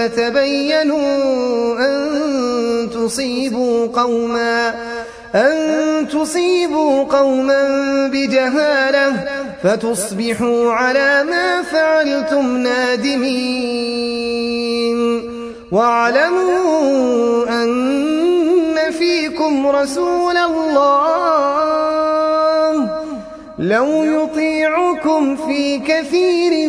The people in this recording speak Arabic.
فتبينوا أن تصيبوا قوما أن تصيبوا قوما بجهالة فتصبحوا على ما فعلتم نادمين. واعلموا أن فيكم رسول الله. لو يطيعكم في كثير